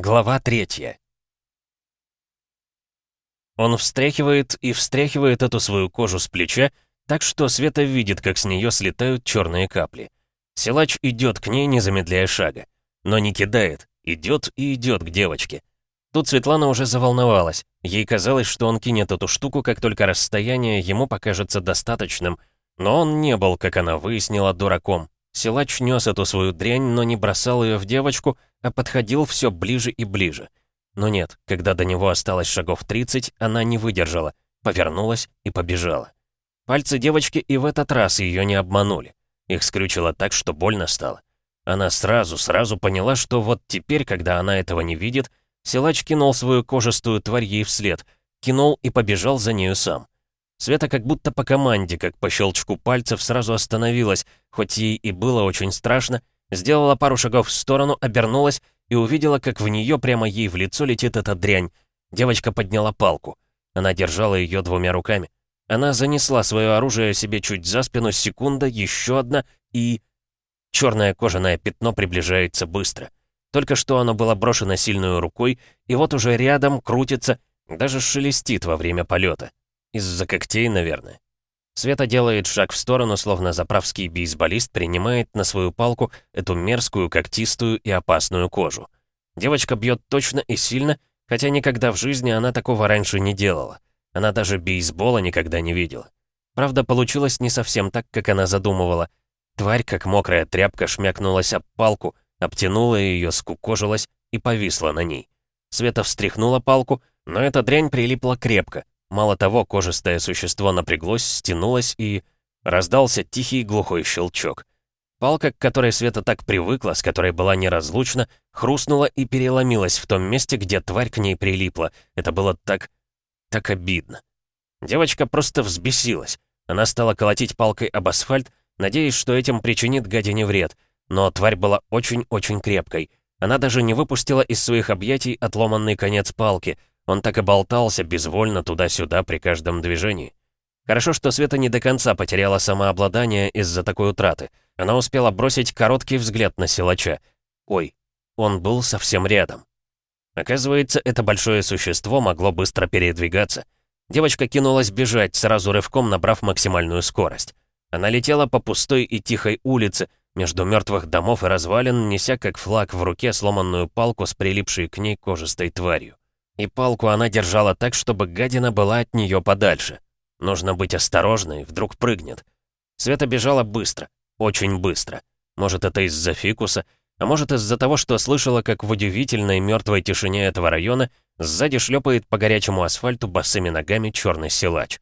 Глава третья. Он встряхивает и встряхивает эту свою кожу с плеча, так что Света видит, как с нее слетают черные капли. Силач идет к ней, не замедляя шага. Но не кидает, идет и идет к девочке. Тут Светлана уже заволновалась. Ей казалось, что он кинет эту штуку, как только расстояние ему покажется достаточным. Но он не был, как она выяснила, дураком. Силач нес эту свою дрянь, но не бросал ее в девочку, а подходил все ближе и ближе. Но нет, когда до него осталось шагов 30, она не выдержала, повернулась и побежала. Пальцы девочки и в этот раз ее не обманули. Их скрючило так, что больно стало. Она сразу, сразу поняла, что вот теперь, когда она этого не видит, силач кинул свою кожистую тварь ей вслед, кинул и побежал за нею сам. Света как будто по команде, как по щелчку пальцев, сразу остановилась, хоть ей и было очень страшно, сделала пару шагов в сторону, обернулась и увидела, как в нее прямо ей в лицо летит эта дрянь. Девочка подняла палку. Она держала ее двумя руками. Она занесла свое оружие себе чуть за спину, секунда, еще одна, и... Черное кожаное пятно приближается быстро. Только что оно было брошено сильной рукой, и вот уже рядом крутится, даже шелестит во время полета. Из-за когтей, наверное. Света делает шаг в сторону, словно заправский бейсболист принимает на свою палку эту мерзкую, когтистую и опасную кожу. Девочка бьет точно и сильно, хотя никогда в жизни она такого раньше не делала. Она даже бейсбола никогда не видела. Правда, получилось не совсем так, как она задумывала. Тварь, как мокрая тряпка, шмякнулась об палку, обтянула ее, скукожилась и повисла на ней. Света встряхнула палку, но эта дрянь прилипла крепко, Мало того, кожистое существо напряглось, стянулось и... Раздался тихий глухой щелчок. Палка, к которой Света так привыкла, с которой была неразлучна, хрустнула и переломилась в том месте, где тварь к ней прилипла. Это было так... так обидно. Девочка просто взбесилась. Она стала колотить палкой об асфальт, надеясь, что этим причинит гадине вред. Но тварь была очень-очень крепкой. Она даже не выпустила из своих объятий отломанный конец палки, он так и болтался безвольно туда-сюда при каждом движении. Хорошо, что Света не до конца потеряла самообладание из-за такой утраты. Она успела бросить короткий взгляд на силача. Ой, он был совсем рядом. Оказывается, это большое существо могло быстро передвигаться. Девочка кинулась бежать, сразу рывком набрав максимальную скорость. Она летела по пустой и тихой улице, между мертвых домов и развалин, неся как флаг в руке сломанную палку с прилипшей к ней кожистой тварью. И палку она держала так, чтобы гадина была от нее подальше. Нужно быть осторожной, вдруг прыгнет. Света бежала быстро, очень быстро. Может, это из-за фикуса, а может, из-за того, что слышала, как в удивительной мертвой тишине этого района сзади шлепает по горячему асфальту босыми ногами черный силач.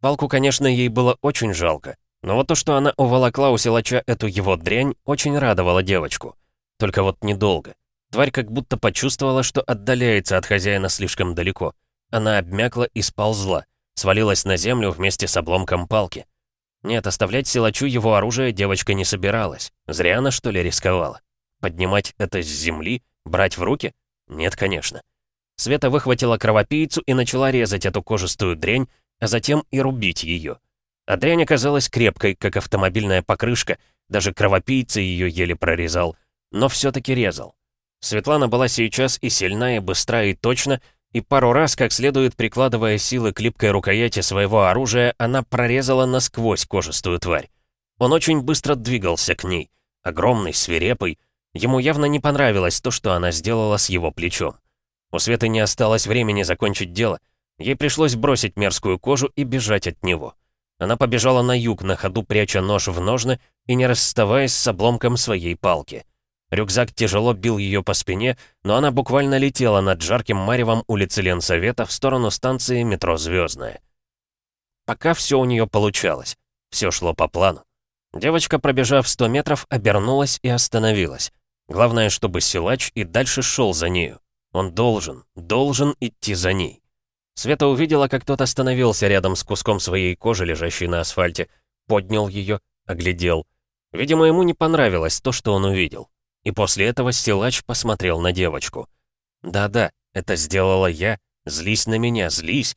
Палку, конечно, ей было очень жалко, но вот то, что она уволокла у силача эту его дрянь, очень радовало девочку. Только вот недолго. Тварь как будто почувствовала, что отдаляется от хозяина слишком далеко. Она обмякла и сползла, свалилась на землю вместе с обломком палки. Нет, оставлять силачу его оружие девочка не собиралась. Зря она, что ли, рисковала. Поднимать это с земли? Брать в руки? Нет, конечно. Света выхватила кровопийцу и начала резать эту кожистую дрянь, а затем и рубить ее. А дрянь оказалась крепкой, как автомобильная покрышка, даже кровопийца ее еле прорезал, но все-таки резал. Светлана была сейчас и сильна, и быстра, и точна, и пару раз, как следует прикладывая силы к липкой рукояти своего оружия, она прорезала насквозь кожистую тварь. Он очень быстро двигался к ней, огромный, свирепый. Ему явно не понравилось то, что она сделала с его плечом. У Светы не осталось времени закончить дело. Ей пришлось бросить мерзкую кожу и бежать от него. Она побежала на юг, на ходу пряча нож в ножны и не расставаясь с обломком своей палки. Рюкзак тяжело бил ее по спине, но она буквально летела над жарким маревом улицы Ленсовета в сторону станции метро «Звездная». Пока все у нее получалось. Все шло по плану. Девочка, пробежав 100 метров, обернулась и остановилась. Главное, чтобы силач и дальше шел за нею. Он должен, должен идти за ней. Света увидела, как тот остановился рядом с куском своей кожи, лежащей на асфальте, поднял ее, оглядел. Видимо, ему не понравилось то, что он увидел. И после этого силач посмотрел на девочку. «Да-да, это сделала я. Злись на меня, злись!»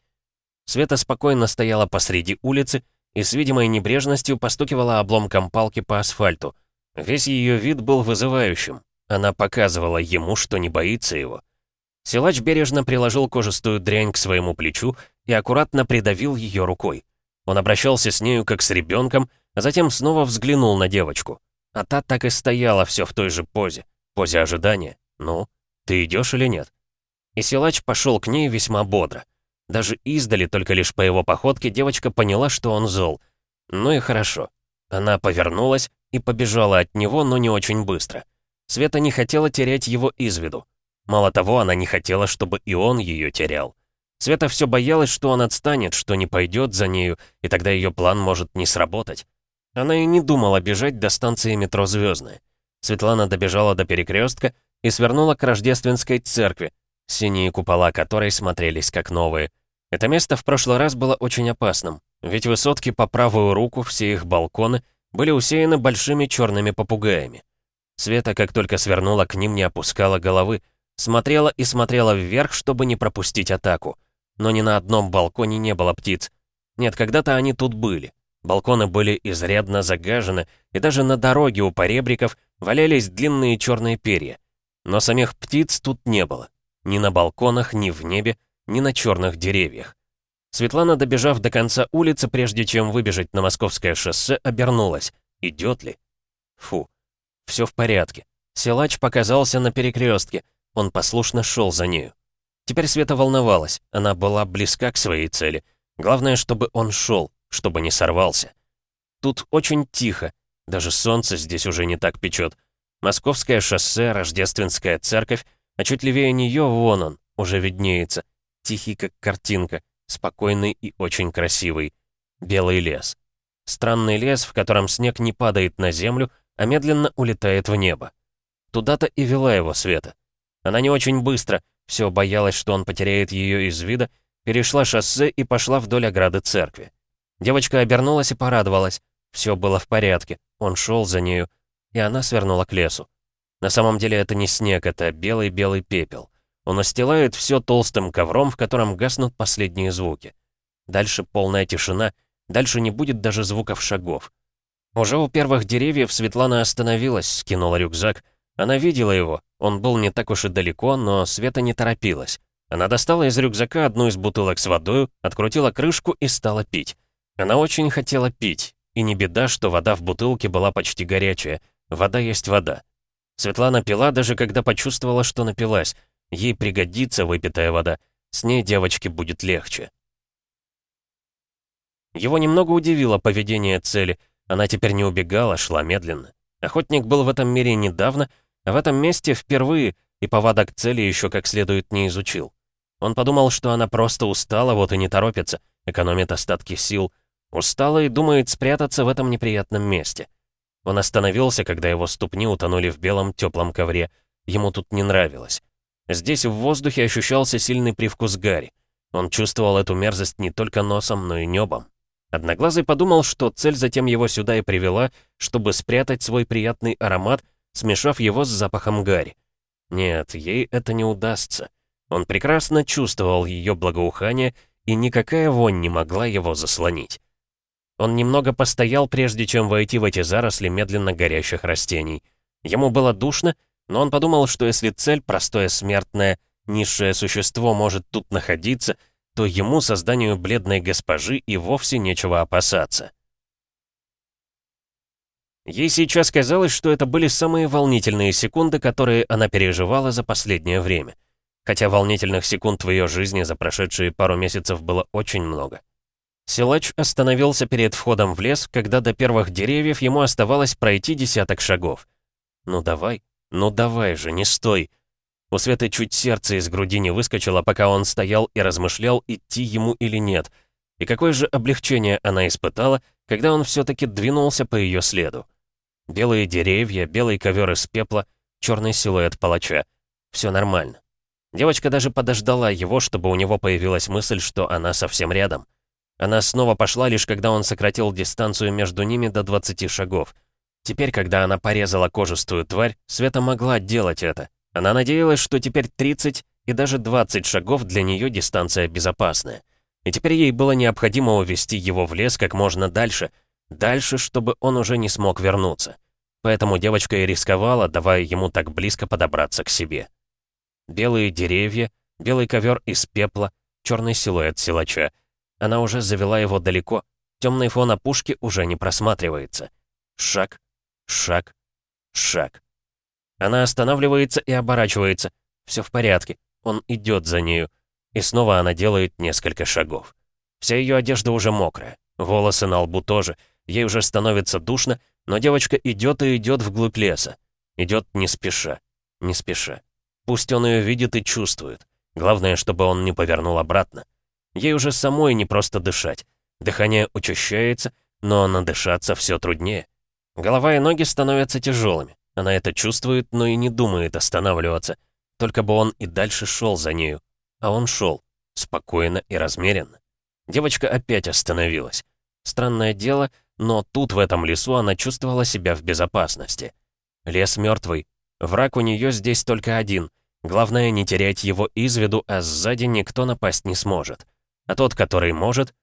Света спокойно стояла посреди улицы и с видимой небрежностью постукивала обломком палки по асфальту. Весь ее вид был вызывающим. Она показывала ему, что не боится его. Силач бережно приложил кожистую дрянь к своему плечу и аккуратно придавил ее рукой. Он обращался с нею как с ребенком, а затем снова взглянул на девочку. А та так и стояла все в той же позе, позе ожидания. «Ну, ты идешь или нет?» И силач пошел к ней весьма бодро. Даже издали, только лишь по его походке, девочка поняла, что он зол. Ну и хорошо. Она повернулась и побежала от него, но не очень быстро. Света не хотела терять его из виду. Мало того, она не хотела, чтобы и он ее терял. Света все боялась, что он отстанет, что не пойдет за нею, и тогда ее план может не сработать. Она и не думала бежать до станции метро «Звездная». Светлана добежала до перекрестка и свернула к рождественской церкви, синие купола которой смотрелись как новые. Это место в прошлый раз было очень опасным, ведь высотки по правую руку, все их балконы, были усеяны большими черными попугаями. Света, как только свернула к ним, не опускала головы, смотрела и смотрела вверх, чтобы не пропустить атаку. Но ни на одном балконе не было птиц. Нет, когда-то они тут были. Балконы были изрядно загажены, и даже на дороге у поребриков валялись длинные черные перья. Но самих птиц тут не было. Ни на балконах, ни в небе, ни на черных деревьях. Светлана, добежав до конца улицы, прежде чем выбежать на московское шоссе, обернулась. Идет ли? Фу. Все в порядке. Силач показался на перекрестке. Он послушно шел за нею. Теперь Света волновалась. Она была близка к своей цели. Главное, чтобы он шел, чтобы не сорвался. Тут очень тихо. Даже солнце здесь уже не так печет. Московское шоссе, Рождественская церковь, а чуть левее нее вон он, уже виднеется. Тихий, как картинка, спокойный и очень красивый. Белый лес. Странный лес, в котором снег не падает на землю, а медленно улетает в небо. Туда-то и вела его Света. Она не очень быстро, все боялась, что он потеряет ее из вида, перешла шоссе и пошла вдоль ограды церкви. Девочка обернулась и порадовалась. Все было в порядке, он шел за нею, и она свернула к лесу. На самом деле это не снег, это белый-белый пепел. Он устилает все толстым ковром, в котором гаснут последние звуки. Дальше полная тишина, дальше не будет даже звуков шагов. Уже у первых деревьев Светлана остановилась, скинула рюкзак. Она видела его, он был не так уж и далеко, но Света не торопилась. Она достала из рюкзака одну из бутылок с водой, открутила крышку и стала пить. Она очень хотела пить, и не беда, что вода в бутылке была почти горячая. Вода есть вода. Светлана пила, даже когда почувствовала, что напилась. Ей пригодится выпитая вода. С ней девочке будет легче. Его немного удивило поведение цели — она теперь не убегала, шла медленно. Охотник был в этом мире недавно, а в этом месте впервые, и повадок цели еще как следует не изучил. Он подумал, что она просто устала, вот и не торопится, экономит остатки сил. Устала и думает спрятаться в этом неприятном месте. Он остановился, когда его ступни утонули в белом теплом ковре. Ему тут не нравилось. Здесь в воздухе ощущался сильный привкус гари. Он чувствовал эту мерзость не только носом, но и небом. Одноглазый подумал, что цель затем его сюда и привела, чтобы спрятать свой приятный аромат, смешав его с запахом гари. Нет, ей это не удастся. Он прекрасно чувствовал ее благоухание, и никакая вонь не могла его заслонить. Он немного постоял, прежде чем войти в эти заросли медленно горящих растений. Ему было душно, но он подумал, что если цель, простое смертное, низшее существо, может тут находиться — то ему, созданию бледной госпожи, и вовсе нечего опасаться. Ей сейчас казалось, что это были самые волнительные секунды, которые она переживала за последнее время. Хотя волнительных секунд в ее жизни за прошедшие пару месяцев было очень много. Силач остановился перед входом в лес, когда до первых деревьев ему оставалось пройти десяток шагов. «Ну давай, ну давай же, не стой!» У Светы чуть сердце из груди не выскочило, пока он стоял и размышлял, идти ему или нет. И какое же облегчение она испытала, когда он все-таки двинулся по ее следу. Белые деревья, белый ковер из пепла, черный силуэт палача. Все нормально. Девочка даже подождала его, чтобы у него появилась мысль, что она совсем рядом. Она снова пошла, лишь когда он сократил дистанцию между ними до 20 шагов. Теперь, когда она порезала кожистую тварь, Света могла делать это, она надеялась, что теперь 30 и даже 20 шагов для нее дистанция безопасная. И теперь ей было необходимо увести его в лес как можно дальше, дальше, чтобы он уже не смог вернуться. Поэтому девочка и рисковала, давая ему так близко подобраться к себе. Белые деревья, белый ковер из пепла, черный силуэт силача. Она уже завела его далеко, темный фон опушки уже не просматривается. Шаг, шаг, шаг. Она останавливается и оборачивается. Все в порядке, он идет за нею. И снова она делает несколько шагов. Вся ее одежда уже мокрая, волосы на лбу тоже. Ей уже становится душно, но девочка идет и идет вглубь леса. Идет не спеша, не спеша. Пусть он ее видит и чувствует. Главное, чтобы он не повернул обратно. Ей уже самой не просто дышать. Дыхание учащается, но надышаться все труднее. Голова и ноги становятся тяжелыми. Она это чувствует, но и не думает останавливаться. Только бы он и дальше шел за нею. А он шел, спокойно и размеренно. Девочка опять остановилась. Странное дело, но тут, в этом лесу, она чувствовала себя в безопасности. Лес мертвый. Враг у нее здесь только один. Главное, не терять его из виду, а сзади никто напасть не сможет. А тот, который может...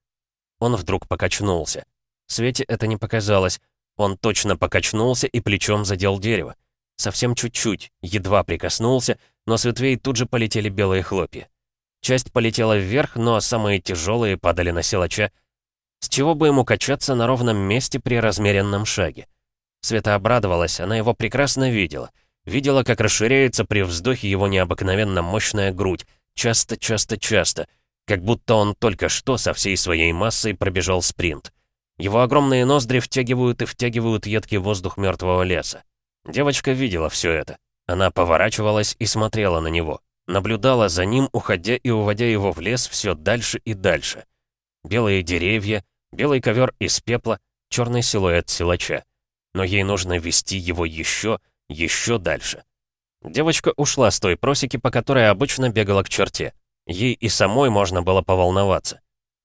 Он вдруг покачнулся. Свете это не показалось. Он точно покачнулся и плечом задел дерево. Совсем чуть-чуть, едва прикоснулся, но с ветвей тут же полетели белые хлопья. Часть полетела вверх, но самые тяжелые падали на силача, с чего бы ему качаться на ровном месте при размеренном шаге? Света обрадовалась, она его прекрасно видела. Видела, как расширяется при вздохе его необыкновенно мощная грудь. Часто, часто, часто. Как будто он только что со всей своей массой пробежал спринт. Его огромные ноздри втягивают и втягивают едкий воздух мертвого леса. Девочка видела все это. Она поворачивалась и смотрела на него. Наблюдала за ним, уходя и уводя его в лес все дальше и дальше. Белые деревья, Белый ковер из пепла, черный силуэт силача. Но ей нужно вести его еще, еще дальше. Девочка ушла с той просеки, по которой обычно бегала к черте. Ей и самой можно было поволноваться.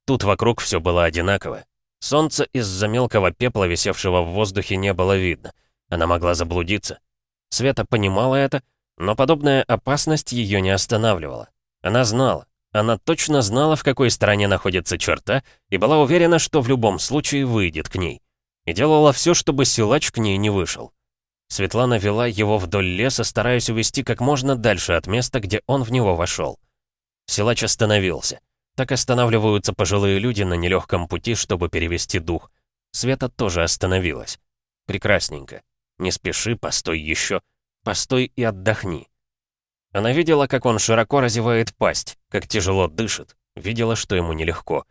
Тут вокруг все было одинаково. Солнца из-за мелкого пепла, висевшего в воздухе, не было видно. Она могла заблудиться. Света понимала это, но подобная опасность ее не останавливала. Она знала, она точно знала, в какой стороне находится черта, и была уверена, что в любом случае выйдет к ней. И делала все, чтобы силач к ней не вышел. Светлана вела его вдоль леса, стараясь увести как можно дальше от места, где он в него вошел. Силач остановился. Так останавливаются пожилые люди на нелегком пути, чтобы перевести дух. Света тоже остановилась. Прекрасненько. Не спеши, постой еще. Постой и отдохни. Она видела, как он широко разевает пасть, как тяжело дышит, видела, что ему нелегко.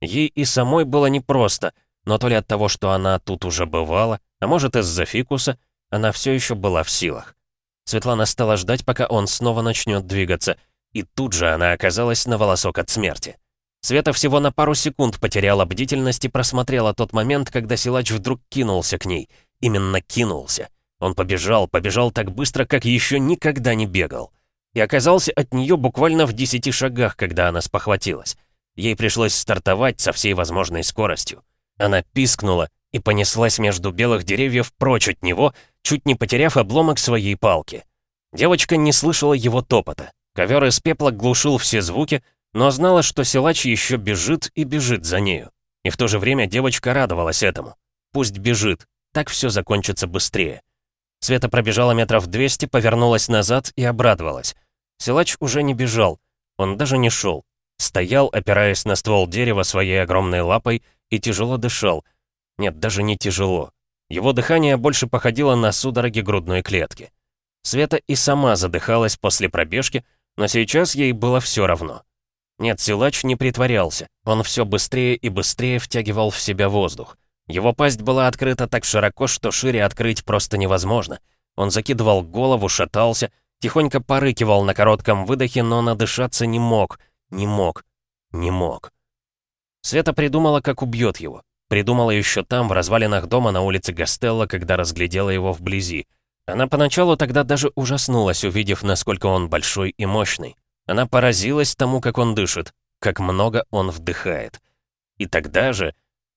Ей и самой было непросто, но то ли от того, что она тут уже бывала, а может из-за фикуса, она все еще была в силах. Светлана стала ждать, пока он снова начнет двигаться, и тут же она оказалась на волосок от смерти. Света всего на пару секунд потеряла бдительность и просмотрела тот момент, когда силач вдруг кинулся к ней. Именно кинулся. Он побежал, побежал так быстро, как еще никогда не бегал и оказался от нее буквально в десяти шагах, когда она спохватилась. Ей пришлось стартовать со всей возможной скоростью. Она пискнула и понеслась между белых деревьев прочь от него, чуть не потеряв обломок своей палки. Девочка не слышала его топота. Ковер из пепла глушил все звуки, но знала, что силач еще бежит и бежит за нею. И в то же время девочка радовалась этому. Пусть бежит, так все закончится быстрее. Света пробежала метров 200, повернулась назад и обрадовалась. Силач уже не бежал, он даже не шел. Стоял, опираясь на ствол дерева своей огромной лапой, и тяжело дышал. Нет, даже не тяжело. Его дыхание больше походило на судороги грудной клетки. Света и сама задыхалась после пробежки, но сейчас ей было все равно. Нет, силач не притворялся. Он все быстрее и быстрее втягивал в себя воздух. Его пасть была открыта так широко, что шире открыть просто невозможно. Он закидывал голову, шатался, Тихонько порыкивал на коротком выдохе, но надышаться не мог, не мог, не мог. Света придумала, как убьет его. Придумала еще там, в развалинах дома на улице Гастелло, когда разглядела его вблизи. Она поначалу тогда даже ужаснулась, увидев, насколько он большой и мощный. Она поразилась тому, как он дышит, как много он вдыхает. И тогда же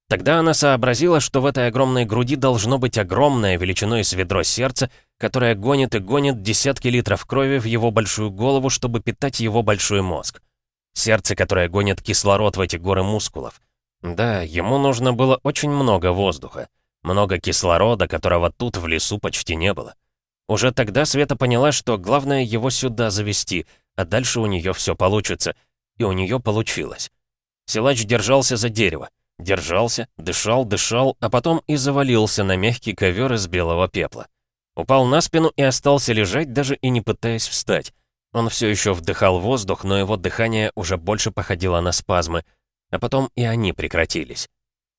Тогда она сообразила, что в этой огромной груди должно быть огромное величиной с ведро сердце, которое гонит и гонит десятки литров крови в его большую голову, чтобы питать его большой мозг. Сердце, которое гонит кислород в эти горы мускулов. Да, ему нужно было очень много воздуха. Много кислорода, которого тут в лесу почти не было. Уже тогда Света поняла, что главное его сюда завести, а дальше у нее все получится. И у нее получилось. Силач держался за дерево. Держался, дышал, дышал, а потом и завалился на мягкий ковер из белого пепла. Упал на спину и остался лежать, даже и не пытаясь встать. Он все еще вдыхал воздух, но его дыхание уже больше походило на спазмы, а потом и они прекратились.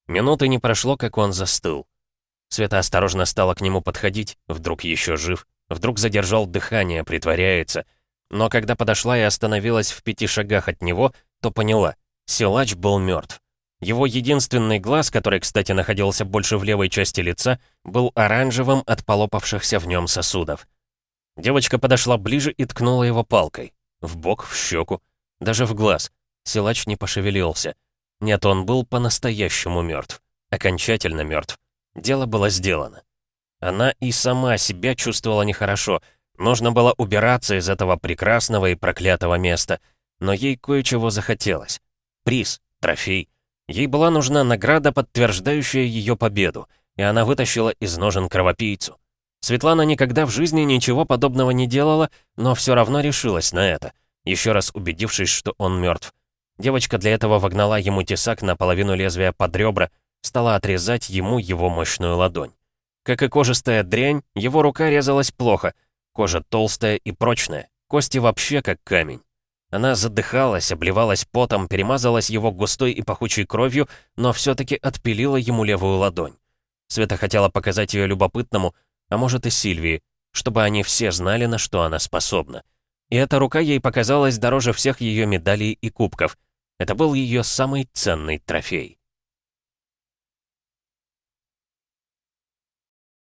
Минуты не прошло, как он застыл. Света осторожно стала к нему подходить, вдруг еще жив, вдруг задержал дыхание, притворяется. Но когда подошла и остановилась в пяти шагах от него, то поняла, силач был мертв. Его единственный глаз, который, кстати, находился больше в левой части лица, был оранжевым от полопавшихся в нем сосудов. Девочка подошла ближе и ткнула его палкой. В бок, в щеку, даже в глаз. Силач не пошевелился. Нет, он был по-настоящему мертв. Окончательно мертв. Дело было сделано. Она и сама себя чувствовала нехорошо. Нужно было убираться из этого прекрасного и проклятого места. Но ей кое-чего захотелось. Приз, трофей. Ей была нужна награда, подтверждающая ее победу, и она вытащила из ножен кровопийцу. Светлана никогда в жизни ничего подобного не делала, но все равно решилась на это, еще раз убедившись, что он мертв. Девочка для этого вогнала ему тесак на половину лезвия под ребра, стала отрезать ему его мощную ладонь. Как и кожистая дрянь, его рука резалась плохо, кожа толстая и прочная, кости вообще как камень. Она задыхалась, обливалась потом, перемазалась его густой и пахучей кровью, но все-таки отпилила ему левую ладонь. Света хотела показать ее любопытному, а может и Сильвии, чтобы они все знали, на что она способна. И эта рука ей показалась дороже всех ее медалей и кубков. Это был ее самый ценный трофей.